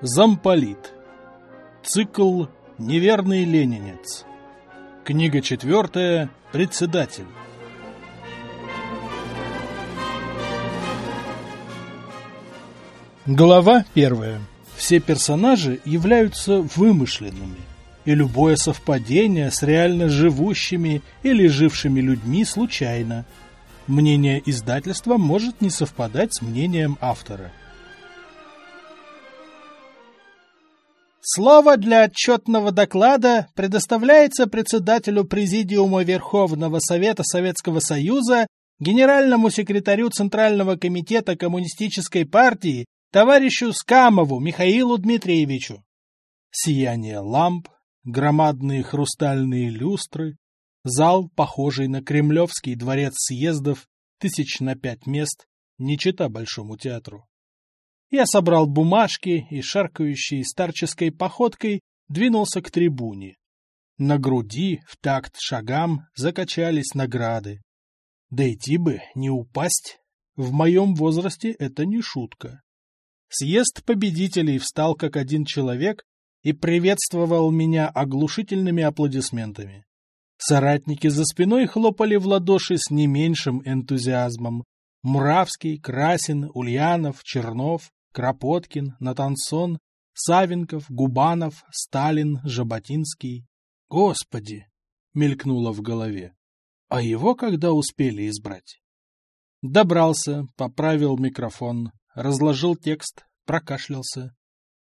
Замполит. Цикл «Неверный ленинец». Книга четвертая. Председатель. Глава первая. Все персонажи являются вымышленными, и любое совпадение с реально живущими или жившими людьми случайно. Мнение издательства может не совпадать с мнением автора. Слово для отчетного доклада предоставляется председателю Президиума Верховного Совета Советского Союза, генеральному секретарю Центрального комитета Коммунистической партии, товарищу Скамову Михаилу Дмитриевичу. Сияние ламп, громадные хрустальные люстры, зал, похожий на Кремлевский дворец съездов, тысяч на пять мест, не чита Большому театру. Я собрал бумажки и, шаркающей старческой походкой, двинулся к трибуне. На груди, в такт шагам, закачались награды. Да идти бы, не упасть. В моем возрасте это не шутка. Съезд победителей встал как один человек и приветствовал меня оглушительными аплодисментами. Соратники за спиной хлопали в ладоши с не меньшим энтузиазмом. Муравский, Красин, Ульянов, Чернов, Кропоткин, Натансон, Савенков, Губанов, Сталин, Жаботинский. Господи! мелькнуло в голове. А его когда успели избрать? Добрался, поправил микрофон, разложил текст, прокашлялся.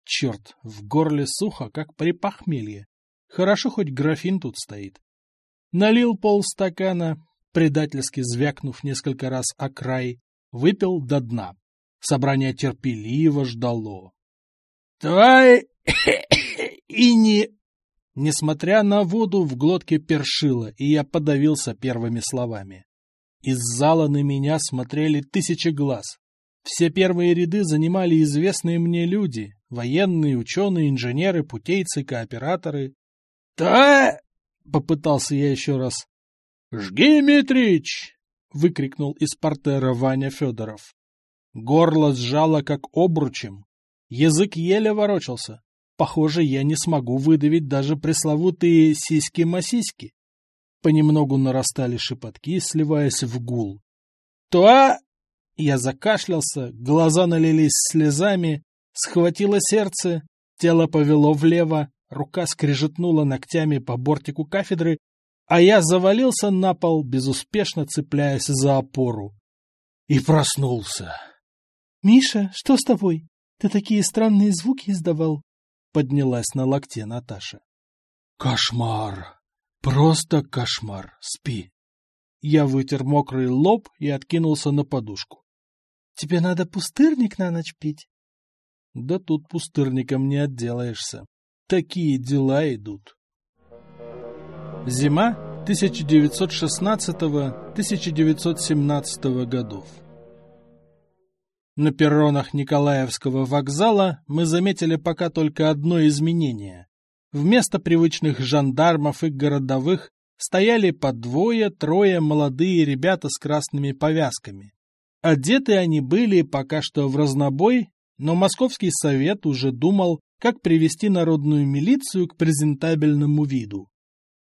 Черт, в горле сухо, как при похмелье. Хорошо, хоть графин тут стоит. Налил полстакана, предательски звякнув несколько раз о край, выпил до дна. Собрание терпеливо ждало. «Твой и не...» Несмотря на воду, в глотке першило, и я подавился первыми словами. Из зала на меня смотрели тысячи глаз. Все первые ряды занимали известные мне люди — военные, ученые, инженеры, путейцы, кооператоры. «Та...» — попытался я еще раз. «Жги, Митрич!» — выкрикнул из портера Ваня Федоров. Горло сжало, как обручем. Язык еле ворочался. Похоже, я не смогу выдавить даже пресловутые сиськи-масиськи. Понемногу нарастали шепотки, сливаясь в гул. «Туа!» Я закашлялся, глаза налились слезами, схватило сердце, тело повело влево, рука скрежетнула ногтями по бортику кафедры, а я завалился на пол, безуспешно цепляясь за опору. И проснулся. «Миша, что с тобой? Ты такие странные звуки издавал?» Поднялась на локте Наташа. «Кошмар! Просто кошмар! Спи!» Я вытер мокрый лоб и откинулся на подушку. «Тебе надо пустырник на ночь пить?» «Да тут пустырником не отделаешься. Такие дела идут». Зима 1916-1917 годов. На перронах Николаевского вокзала мы заметили пока только одно изменение. Вместо привычных жандармов и городовых стояли по двое-трое молодые ребята с красными повязками. Одеты они были пока что в разнобой, но Московский совет уже думал, как привести народную милицию к презентабельному виду.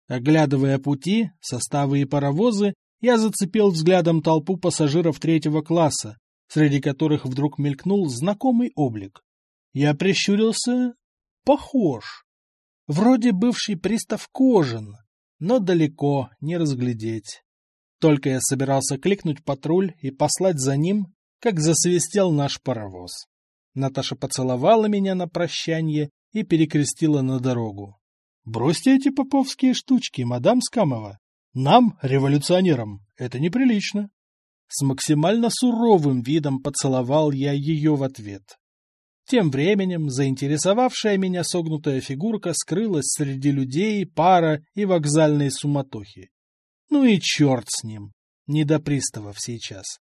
Оглядывая пути, составы и паровозы, я зацепил взглядом толпу пассажиров третьего класса, среди которых вдруг мелькнул знакомый облик. Я прищурился. Похож. Вроде бывший пристав Кожин, но далеко не разглядеть. Только я собирался кликнуть патруль и послать за ним, как засвистел наш паровоз. Наташа поцеловала меня на прощанье и перекрестила на дорогу. «Бросьте эти поповские штучки, мадам Скамова. Нам, революционерам, это неприлично». С максимально суровым видом поцеловал я ее в ответ. Тем временем заинтересовавшая меня согнутая фигурка скрылась среди людей, пара и вокзальной суматохи. Ну и черт с ним. Не до приставов сейчас.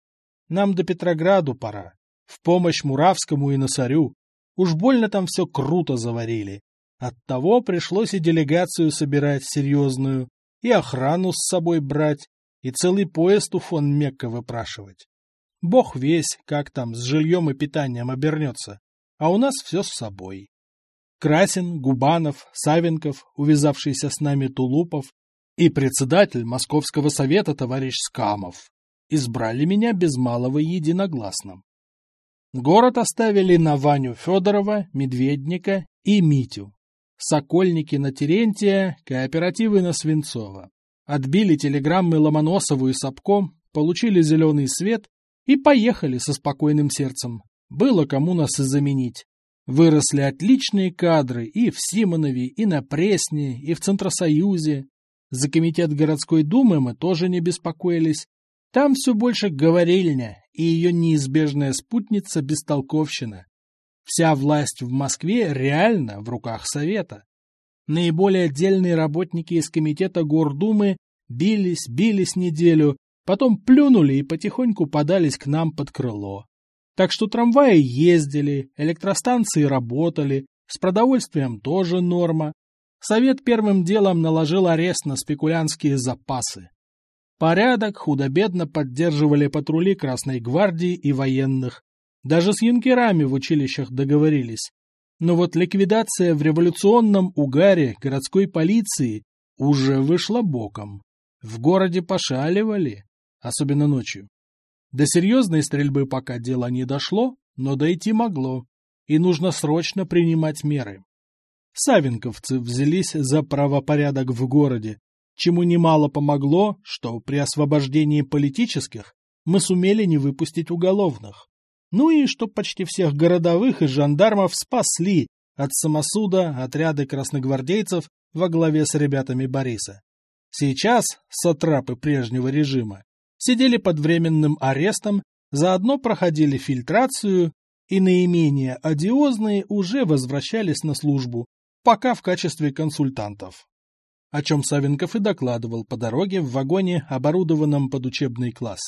Нам до Петрограду пора. В помощь Муравскому и Носарю. Уж больно там все круто заварили. Оттого пришлось и делегацию собирать серьезную, и охрану с собой брать, и целый поезд у фон Мекка выпрашивать. Бог весь, как там с жильем и питанием обернется, а у нас все с собой. Красин, Губанов, Савенков, увязавшийся с нами Тулупов, и председатель Московского совета товарищ Скамов избрали меня без малого единогласно. Город оставили на Ваню Федорова, Медведника и Митю. Сокольники на Терентия, кооперативы на Свинцова. Отбили телеграммы Ломоносову и Сапко, получили зеленый свет и поехали со спокойным сердцем. Было кому нас и заменить. Выросли отличные кадры и в Симонове, и на Пресне, и в Центросоюзе. За комитет городской думы мы тоже не беспокоились. Там все больше говорильня и ее неизбежная спутница бестолковщина. Вся власть в Москве реально в руках Совета. Наиболее отдельные работники из комитета Гордумы бились, бились неделю, потом плюнули и потихоньку подались к нам под крыло. Так что трамваи ездили, электростанции работали, с продовольствием тоже норма. Совет первым делом наложил арест на спекулянские запасы. Порядок худо-бедно поддерживали патрули Красной гвардии и военных. Даже с юнкерами в училищах договорились. Но вот ликвидация в революционном угаре городской полиции уже вышла боком. В городе пошаливали, особенно ночью. До серьезной стрельбы пока дело не дошло, но дойти могло, и нужно срочно принимать меры. Савенковцы взялись за правопорядок в городе, чему немало помогло, что при освобождении политических мы сумели не выпустить уголовных. Ну и что почти всех городовых и жандармов спасли от самосуда отряды красногвардейцев во главе с ребятами Бориса. Сейчас сатрапы прежнего режима сидели под временным арестом, заодно проходили фильтрацию, и наименее одиозные уже возвращались на службу, пока в качестве консультантов. О чем Савенков и докладывал по дороге в вагоне, оборудованном под учебный класс.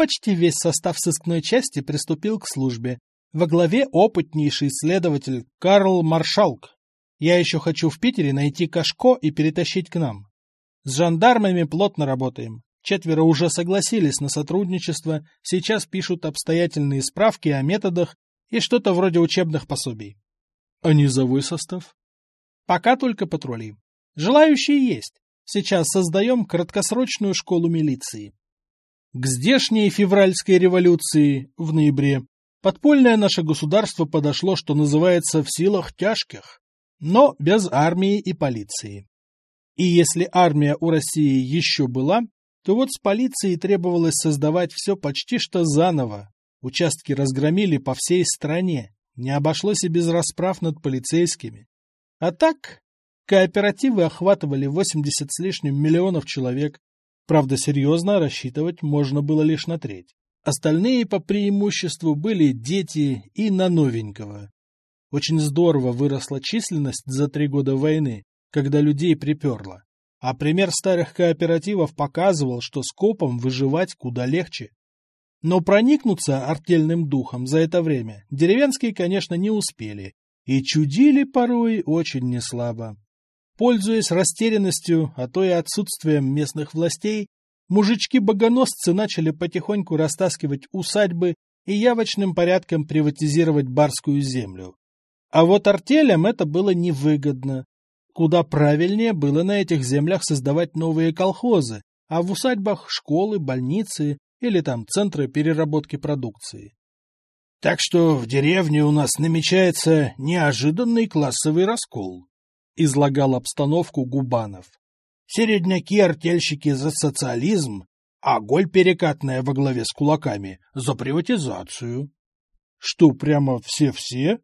Почти весь состав сыскной части приступил к службе. Во главе опытнейший следователь Карл Маршалк. Я еще хочу в Питере найти Кашко и перетащить к нам. С жандармами плотно работаем. Четверо уже согласились на сотрудничество, сейчас пишут обстоятельные справки о методах и что-то вроде учебных пособий. А низовой состав? Пока только патрули. Желающие есть. Сейчас создаем краткосрочную школу милиции. К здешней февральской революции в ноябре подпольное наше государство подошло, что называется, в силах тяжких, но без армии и полиции. И если армия у России еще была, то вот с полицией требовалось создавать все почти что заново. Участки разгромили по всей стране, не обошлось и без расправ над полицейскими. А так, кооперативы охватывали 80 с лишним миллионов человек, правда, серьезно рассчитывать можно было лишь на треть. Остальные по преимуществу были дети и на новенького. Очень здорово выросла численность за три года войны, когда людей приперло. А пример старых кооперативов показывал, что скопом выживать куда легче. Но проникнуться артельным духом за это время деревенские, конечно, не успели и чудили порой очень неслабо. Пользуясь растерянностью, а то и отсутствием местных властей, мужички-богоносцы начали потихоньку растаскивать усадьбы и явочным порядком приватизировать барскую землю. А вот артелям это было невыгодно, Куда правильнее было на этих землях создавать новые колхозы, а в усадьбах школы, больницы или там центры переработки продукции. Так что в деревне у нас намечается неожиданный классовый раскол, излагал обстановку Губанов. Середняки-артельщики за социализм, а голь перекатная во главе с кулаками за приватизацию. Что, прямо все-все?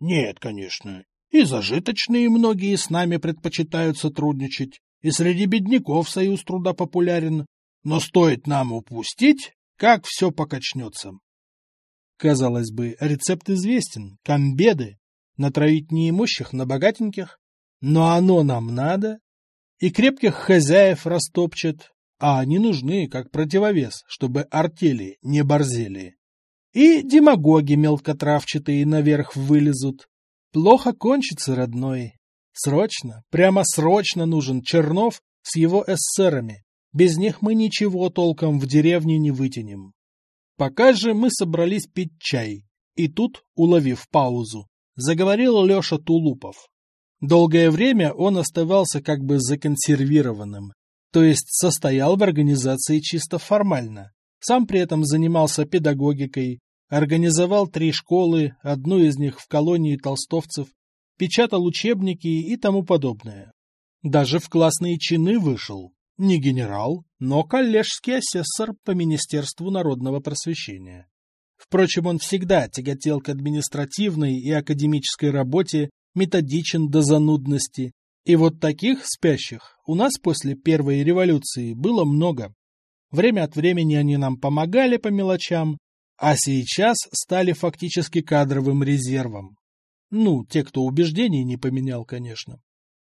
Нет, конечно, и зажиточные многие с нами предпочитают сотрудничать, и среди бедняков союз труда популярен. Но стоит нам упустить, как все покачнется. Казалось бы, рецепт известен — комбеды. Натравить неимущих на богатеньких. Но оно нам надо. И крепких хозяев растопчет, а они нужны как противовес, чтобы артели не борзели. И демагоги мелкотравчатые наверх вылезут. Плохо кончится, родной. Срочно, прямо срочно нужен Чернов с его эсерами. Без них мы ничего толком в деревне не вытянем. Пока же мы собрались пить чай, и тут, уловив паузу, заговорил Леша Тулупов. Долгое время он оставался как бы законсервированным, то есть состоял в организации чисто формально. Сам при этом занимался педагогикой, организовал три школы, одну из них в колонии толстовцев, печатал учебники и тому подобное. Даже в классные чины вышел. Не генерал, но коллежский асессор по Министерству народного просвещения. Впрочем, он всегда тяготел к административной и академической работе, методичен до занудности. И вот таких спящих у нас после первой революции было много. Время от времени они нам помогали по мелочам, а сейчас стали фактически кадровым резервом. Ну, те, кто убеждений не поменял, конечно.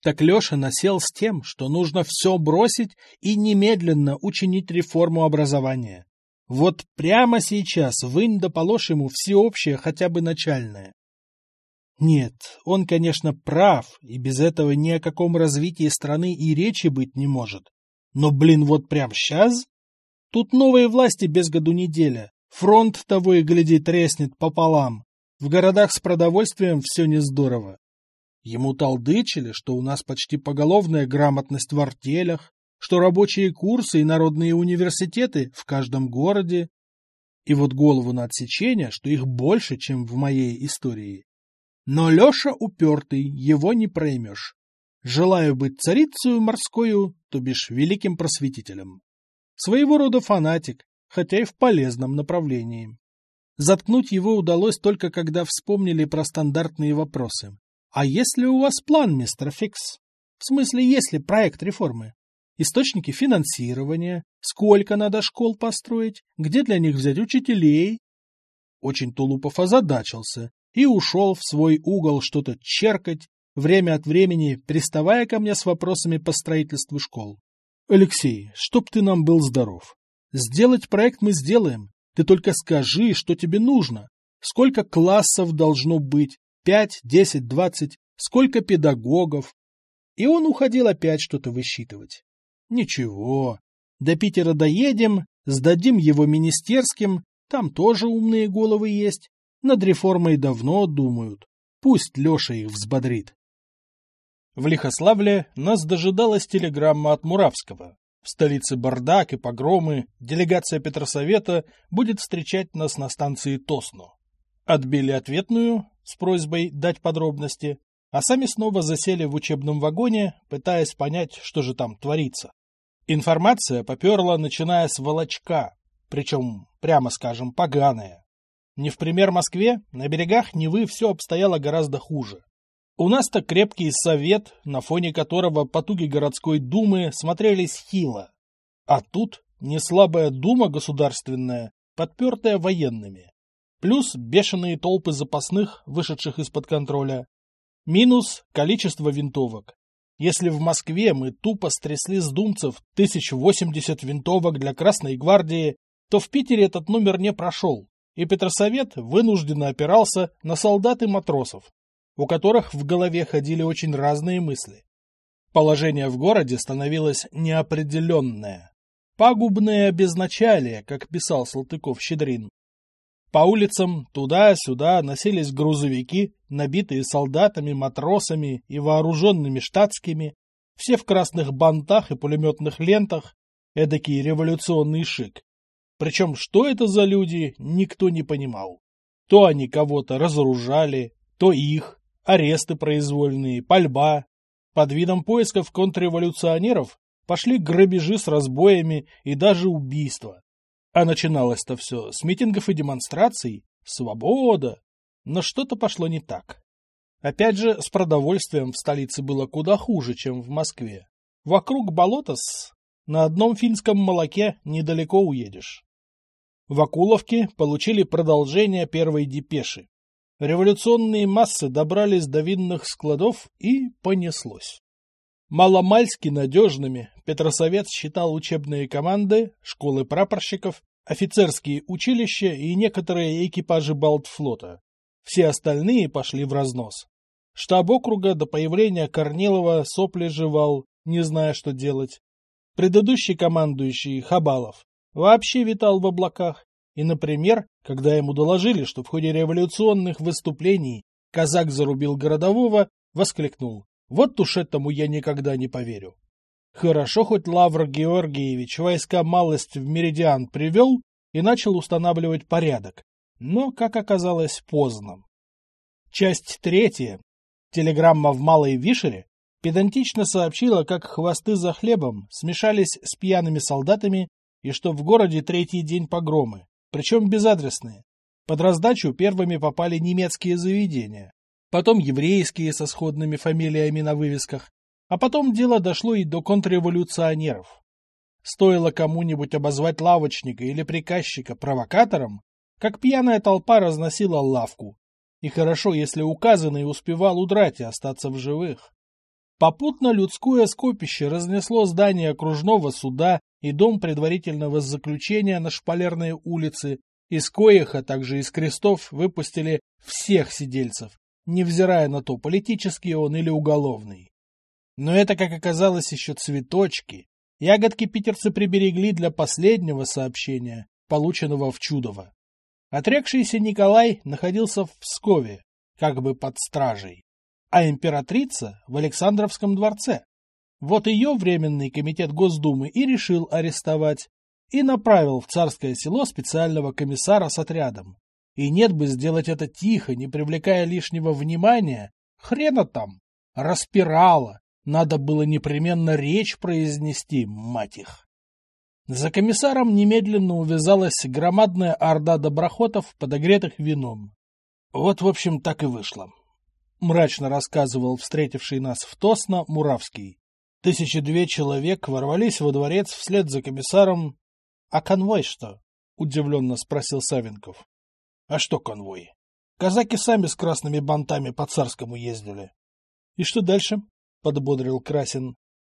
Так Леша насел с тем, что нужно все бросить и немедленно учинить реформу образования. Вот прямо сейчас вынь да положь ему всеобщее, хотя бы начальное. Нет, он, конечно, прав, и без этого ни о каком развитии страны и речи быть не может. Но, блин, вот прям сейчас? Тут новые власти без году неделя. Фронт того и гляди треснет пополам. В городах с продовольствием все не здорово. Ему толдычили, что у нас почти поголовная грамотность в артелях, что рабочие курсы и народные университеты в каждом городе. И вот голову на отсечение, что их больше, чем в моей истории. Но Леша упертый, его не проймешь. Желаю быть царицею морскою, то бишь великим просветителем. Своего рода фанатик, хотя и в полезном направлении. Заткнуть его удалось только когда вспомнили про стандартные вопросы. А есть ли у вас план, мистер Фикс? В смысле, есть ли проект реформы? источники финансирования, сколько надо школ построить, где для них взять учителей. Очень Тулупов озадачился и ушел в свой угол что-то черкать, время от времени приставая ко мне с вопросами по строительству школ. «Алексей, чтоб ты нам был здоров. Сделать проект мы сделаем. Ты только скажи, что тебе нужно. Сколько классов должно быть? Пять, десять, двадцать? Сколько педагогов?» И он уходил опять что-то высчитывать. Ничего. До Питера доедем, сдадим его министерским, там тоже умные головы есть. Над реформой давно думают. Пусть Леша их взбодрит. В Лихославле нас дожидалась телеграмма от Муравского. В столице бардак и погромы, делегация Петросовета будет встречать нас на станции Тосно. Отбили ответную с просьбой дать подробности, а сами снова засели в учебном вагоне, пытаясь понять, что же там творится. Информация поперла, начиная с волочка, причем, прямо скажем, поганая. Не в пример Москве, на берегах Невы все обстояло гораздо хуже. У нас-то крепкий совет, на фоне которого потуги городской думы смотрелись хило. А тут неслабая дума государственная, подпертая военными. Плюс бешеные толпы запасных, вышедших из-под контроля. Минус количество винтовок. Если в Москве мы тупо стрясли с думцев 1080 винтовок для Красной гвардии, то в Питере этот номер не прошел, и Петросовет вынужденно опирался на солдат и матросов, у которых в голове ходили очень разные мысли. Положение в городе становилось неопределенное. Пагубное безначалие, как писал Салтыков-Щедрин. По улицам туда-сюда носились грузовики, набитые солдатами, матросами и вооруженными штатскими, все в красных бантах и пулеметных лентах, эдакий революционный шик. Причем, что это за люди, никто не понимал. То они кого-то разоружали, то их, аресты произвольные, пальба. Под видом поисков контрреволюционеров пошли грабежи с разбоями и даже убийства. А начиналось-то все с митингов и демонстраций. Свобода! Но что-то пошло не так. Опять же, с продовольствием в столице было куда хуже, чем в Москве. Вокруг болота с... На одном финском молоке недалеко уедешь. В Акуловке получили продолжение первой депеши. Революционные массы добрались до винных складов и понеслось. Маломальски надежными Петросовет считал учебные команды, школы прапорщиков, офицерские училища и некоторые экипажи Балтфлота. Все остальные пошли в разнос. Штаб округа до появления Корнилова сопли жевал, не зная, что делать. Предыдущий командующий, Хабалов, вообще витал в облаках. И, например, когда ему доложили, что в ходе революционных выступлений казак зарубил городового, воскликнул «Вот уж этому я никогда не поверю». Хорошо хоть Лавр Георгиевич войска малость в Меридиан привел и начал устанавливать порядок, но, как оказалось, поздно. Часть третья Телеграмма в Малой Вишере педантично сообщила, как хвосты за хлебом смешались с пьяными солдатами и что в городе третий день погромы, причем безадресные. Под раздачу первыми попали немецкие заведения, потом еврейские со сходными фамилиями на вывесках, а потом дело дошло и до контрреволюционеров. Стоило кому-нибудь обозвать лавочника или приказчика провокатором, как пьяная толпа разносила лавку, и хорошо, если указанный успевал удрать и остаться в живых. Попутно людское скопище разнесло здание окружного суда и дом предварительного заключения на Шпалерной улице, из коих, а также из крестов, выпустили всех сидельцев, невзирая на то, политический он или уголовный. Но это, как оказалось, еще цветочки. Ягодки питерцы приберегли для последнего сообщения, полученного в Чудово. Отрекшийся Николай находился в Пскове, как бы под стражей, а императрица в Александровском дворце. Вот ее Временный комитет Госдумы и решил арестовать, и направил в царское село специального комиссара с отрядом. И нет бы сделать это тихо, не привлекая лишнего внимания, хрена там, распирала, надо было непременно речь произнести, мать их. За комиссаром немедленно увязалась громадная орда доброхотов, подогретых вином. Вот, в общем, так и вышло. Мрачно рассказывал встретивший нас в Тосно Муравский. Тысячи две человек ворвались во дворец вслед за комиссаром. — А конвой что? — удивленно спросил Савенков. — А что конвой? Казаки сами с красными бантами по царскому ездили. — И что дальше? — подбодрил Красин.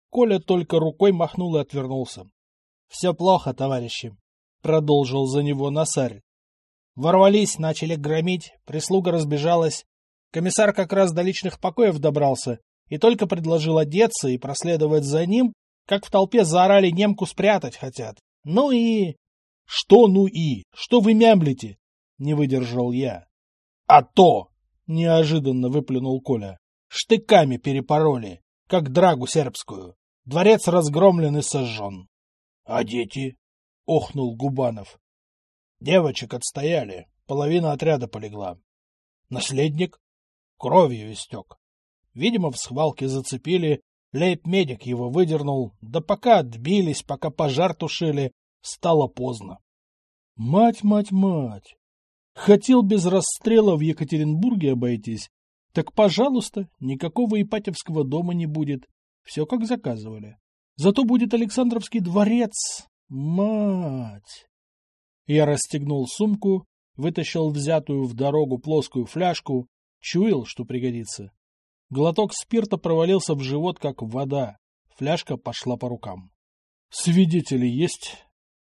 Коля только рукой махнул и отвернулся. — Все плохо, товарищи, — продолжил за него Насарь. Ворвались, начали громить, прислуга разбежалась. Комиссар как раз до личных покоев добрался и только предложил одеться и проследовать за ним, как в толпе заорали немку спрятать хотят. Ну и... — Что ну и? Что вы мямлите? — не выдержал я. — А то! — неожиданно выплюнул Коля. — Штыками перепороли, как драгу сербскую. Дворец разгромлен и сожжен. — А дети? — охнул Губанов. — Девочек отстояли, половина отряда полегла. Наследник? Кровью истек. Видимо, в схвалке зацепили, лейб-медик его выдернул, да пока отбились, пока пожар тушили, стало поздно. Мать, мать, мать! Хотел без расстрела в Екатеринбурге обойтись, так, пожалуйста, никакого Ипатьевского дома не будет. Все как заказывали. Зато будет Александровский дворец. Мать! Я расстегнул сумку, вытащил взятую в дорогу плоскую фляжку, чуял, что пригодится. Глоток спирта провалился в живот, как вода. Фляжка пошла по рукам. «Свидетели есть?»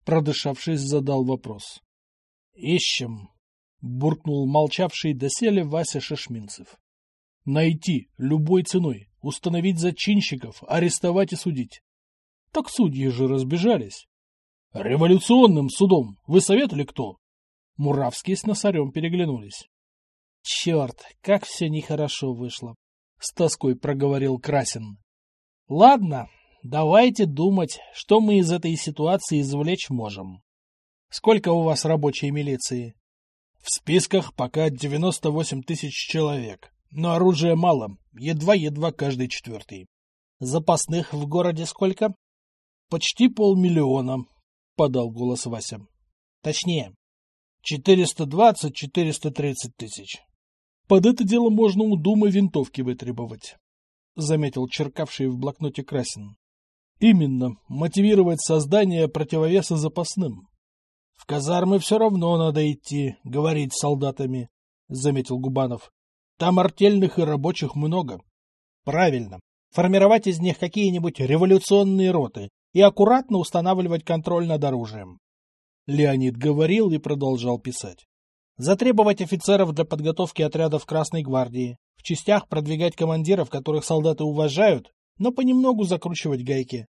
Продышавшись, задал вопрос. «Ищем», — буркнул молчавший доселе Вася Шишминцев. «Найти, любой ценой, установить зачинщиков, арестовать и судить. Так судьи же разбежались. Революционным судом вы советовали кто? Муравский с Носарем переглянулись. Черт, как все нехорошо вышло, с тоской проговорил Красин. Ладно, давайте думать, что мы из этой ситуации извлечь можем. Сколько у вас рабочей милиции? В списках пока 98 тысяч человек, но оружия мало, едва-едва каждый четвертый. Запасных в городе сколько? Почти полмиллиона, — подал голос Вася. Точнее, 420-430 тысяч. Под это дело можно у Думы винтовки вытребовать, — заметил черкавший в блокноте Красин. Именно, мотивировать создание противовеса запасным. В казармы все равно надо идти, говорить с солдатами, — заметил Губанов. Там артельных и рабочих много. Правильно. формировать из них какие-нибудь революционные роты и аккуратно устанавливать контроль над оружием. Леонид говорил и продолжал писать. Затребовать офицеров для подготовки отрядов Красной Гвардии, в частях продвигать командиров, которых солдаты уважают, но понемногу закручивать гайки.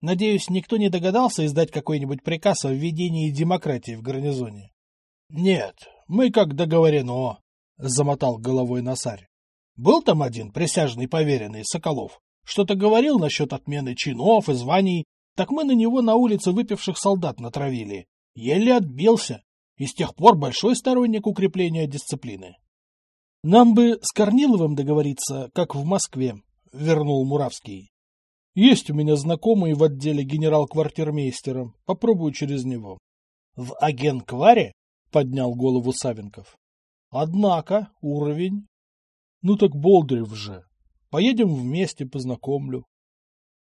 Надеюсь, никто не догадался издать какой-нибудь приказ о введении демократии в гарнизоне. — Нет, мы как договорено, — замотал головой Насарь. Был там один присяжный поверенный, Соколов. Что-то говорил насчет отмены чинов и званий, так мы на него на улице выпивших солдат натравили. Еле отбился и с тех пор большой сторонник укрепления дисциплины. — Нам бы с Корниловым договориться, как в Москве, — вернул Муравский. — Есть у меня знакомый в отделе генерал-квартирмейстера. Попробую через него. — В агент-кваре? — поднял голову Савенков. — Однако уровень... — Ну так Болдырев же. Поедем вместе, познакомлю.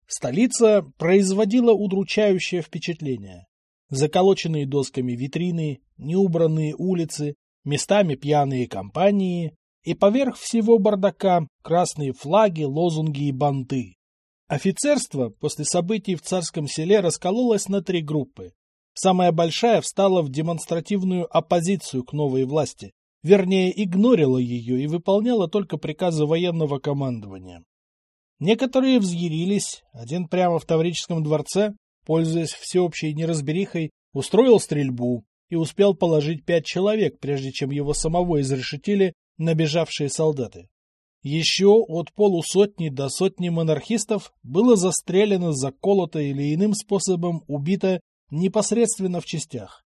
Столица производила удручающее впечатление заколоченные досками витрины, неубранные улицы, местами пьяные компании и поверх всего бардака красные флаги, лозунги и банты. Офицерство после событий в царском селе раскололось на три группы. Самая большая встала в демонстративную оппозицию к новой власти, вернее, игнорила ее и выполняла только приказы военного командования. Некоторые взъярились, один прямо в Таврическом дворце, пользуясь всеобщей неразберихой, устроил стрельбу и успел положить пять человек, прежде чем его самого изрешетили набежавшие солдаты. Еще от полусотни до сотни монархистов было застрелено, заколото или иным способом убито непосредственно в частях.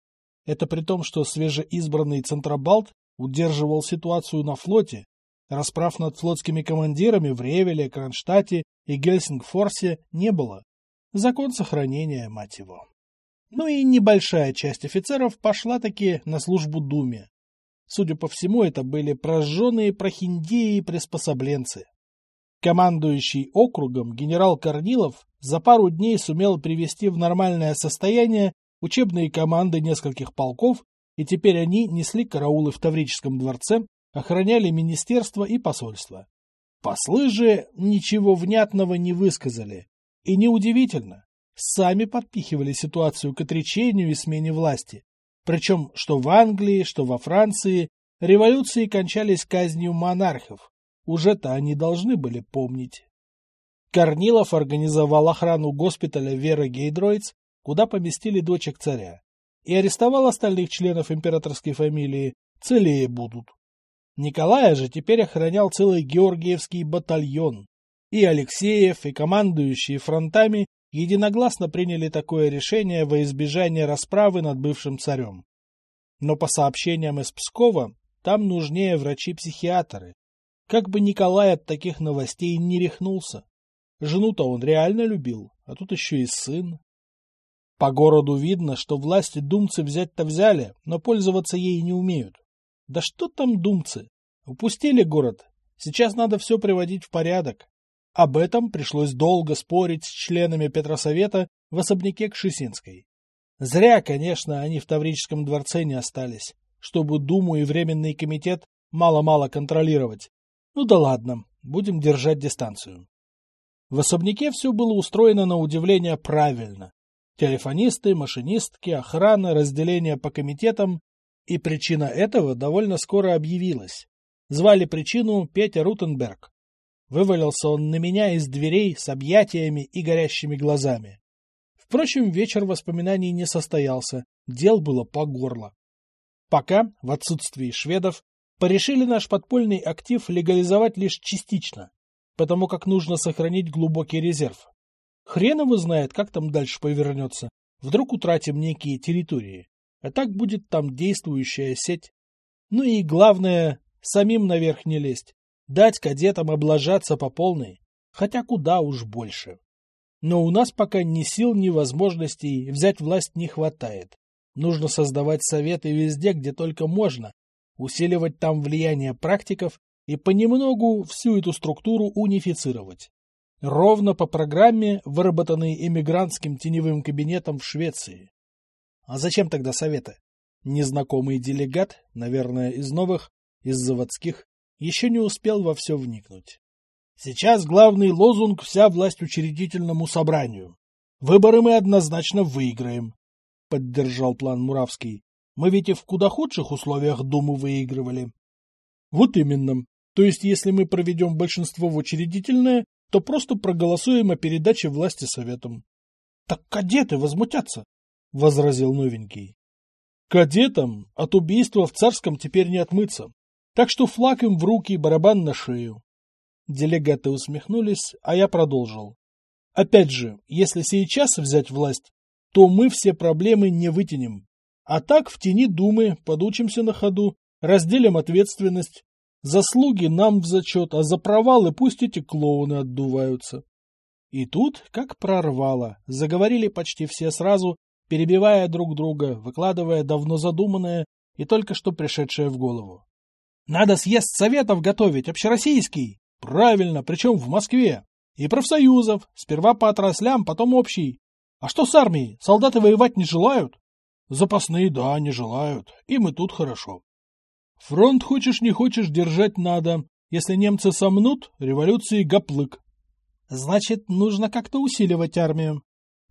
Это при том, что свежеизбранный Центробалт удерживал ситуацию на флоте, расправ над флотскими командирами в Ревеле, Кронштадте и Гельсингфорсе не было. Закон сохранения, мать его. Ну и небольшая часть офицеров пошла таки на службу Думе. Судя по всему, это были прожженные прохиндеи и приспособленцы. Командующий округом генерал Корнилов за пару дней сумел привести в нормальное состояние учебные команды нескольких полков, и теперь они несли караулы в Таврическом дворце, охраняли министерство и посольство. Послы же ничего внятного не высказали, и неудивительно, сами подпихивали ситуацию к отречению и смене власти. Причем что в Англии, что во Франции революции кончались казнью монархов. Уже-то они должны были помнить. Корнилов организовал охрану госпиталя Веры Гейдроиц, куда поместили дочек царя, и арестовал остальных членов императорской фамилии, целее будут. Николая же теперь охранял целый Георгиевский батальон, и Алексеев, и командующие фронтами единогласно приняли такое решение во избежание расправы над бывшим царем. Но по сообщениям из Пскова, там нужнее врачи-психиатры. Как бы Николай от таких новостей не рехнулся. Жену-то он реально любил, а тут еще и сын. По городу видно, что власти думцы взять-то взяли, но пользоваться ей не умеют. Да что там думцы? Упустили город. Сейчас надо все приводить в порядок. Об этом пришлось долго спорить с членами Петросовета в особняке Кшесинской. Зря, конечно, они в Таврическом дворце не остались, чтобы Думу и Временный комитет мало-мало контролировать. Ну да ладно, будем держать дистанцию. В особняке все было устроено на удивление правильно. Телефонисты, машинистки, охрана, разделение по комитетам. И причина этого довольно скоро объявилась. Звали причину Петя Рутенберг. Вывалился он на меня из дверей с объятиями и горящими глазами. Впрочем, вечер воспоминаний не состоялся, дел было по горло. Пока, в отсутствии шведов, порешили наш подпольный актив легализовать лишь частично, потому как нужно сохранить глубокий резерв. Хрен его знает, как там дальше повернется. Вдруг утратим некие территории, а так будет там действующая сеть. Ну и главное, самим наверх не лезть, дать кадетам облажаться по полной, хотя куда уж больше. Но у нас пока ни сил, ни возможностей взять власть не хватает. Нужно создавать советы везде, где только можно, усиливать там влияние практиков и понемногу всю эту структуру унифицировать. Ровно по программе, выработанной эмигрантским теневым кабинетом в Швеции. А зачем тогда советы? Незнакомый делегат, наверное, из новых, из заводских, еще не успел во все вникнуть. Сейчас главный лозунг «Вся власть учредительному собранию». Выборы мы однозначно выиграем, — поддержал план Муравский. Мы ведь и в куда худших условиях Думу выигрывали. Вот именно. То есть, если мы проведем большинство в учредительное, то просто проголосуем о передаче власти советам. — Так кадеты возмутятся, — возразил новенький. — Кадетам от убийства в царском теперь не отмыться. Так что флаг им в руки и барабан на шею. Делегаты усмехнулись, а я продолжил. Опять же, если сейчас взять власть, то мы все проблемы не вытянем. А так в тени Думы подучимся на ходу, разделим ответственность. Заслуги нам в зачет, а за провалы пусть эти клоуны отдуваются. И тут, как прорвало, заговорили почти все сразу, перебивая друг друга, выкладывая давно задуманное и только что пришедшее в голову. Надо съезд советов готовить, общероссийский. Правильно, причем в Москве. И профсоюзов, сперва по отраслям, потом общий. А что с армией? Солдаты воевать не желают? Запасные, да, не желают. Им и тут хорошо. Фронт, хочешь не хочешь, держать надо. Если немцы сомнут, революции гоплык. Значит, нужно как-то усиливать армию,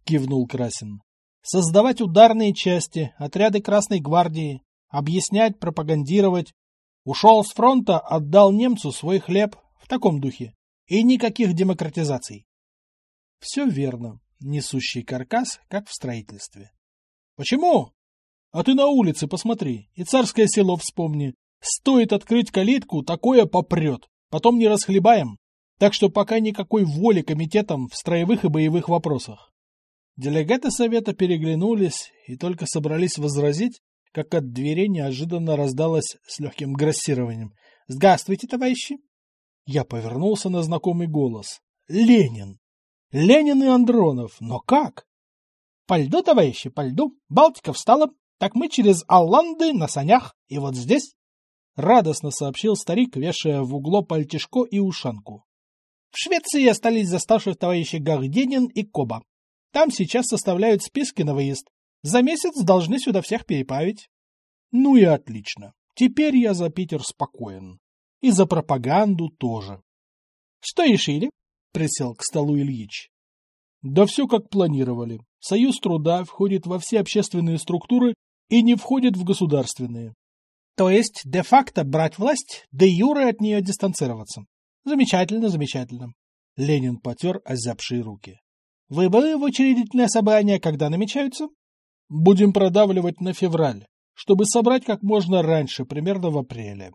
кивнул Красин. Создавать ударные части, отряды Красной гвардии, объяснять, пропагандировать. Ушел с фронта, отдал немцу свой хлеб в таком духе. И никаких демократизаций. Все верно. Несущий каркас, как в строительстве. Почему? А ты на улице посмотри и царское село вспомни. Стоит открыть калитку, такое попрет. Потом не расхлебаем. Так что пока никакой воли комитетам в строевых и боевых вопросах. Делегаты совета переглянулись и только собрались возразить, как от двери неожиданно раздалось с легким грассированием. «Здравствуйте, товарищи!» Я повернулся на знакомый голос. «Ленин! Ленин и Андронов! Но как?» «По льду, товарищи, по льду! Балтика встала! Так мы через Алланды на санях, и вот здесь!» Радостно сообщил старик, вешая в угло пальтишко и ушанку. В Швеции остались заставших товарищи Гарденин и Коба. Там сейчас составляют списки на выезд. За месяц должны сюда всех переправить. Ну и отлично. Теперь я за Питер спокоен. И за пропаганду тоже. Что решили? Присел к столу Ильич. Да все как планировали. Союз труда входит во все общественные структуры и не входит в государственные. То есть де-факто брать власть, де юре от нее дистанцироваться. Замечательно, замечательно. Ленин потер озябшие руки. Выборы в учредительное собрание когда намечаются? Будем продавливать на февраль, чтобы собрать как можно раньше, примерно в апреле.